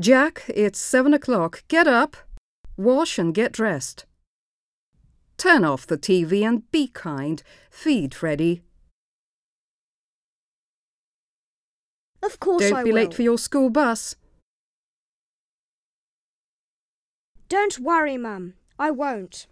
Jack, it's seven o'clock. Get up, wash and get dressed. Turn off the TV and be kind. Feed Freddie. Of course Don't I be late for your school bus. Don't worry, Mum. I won't.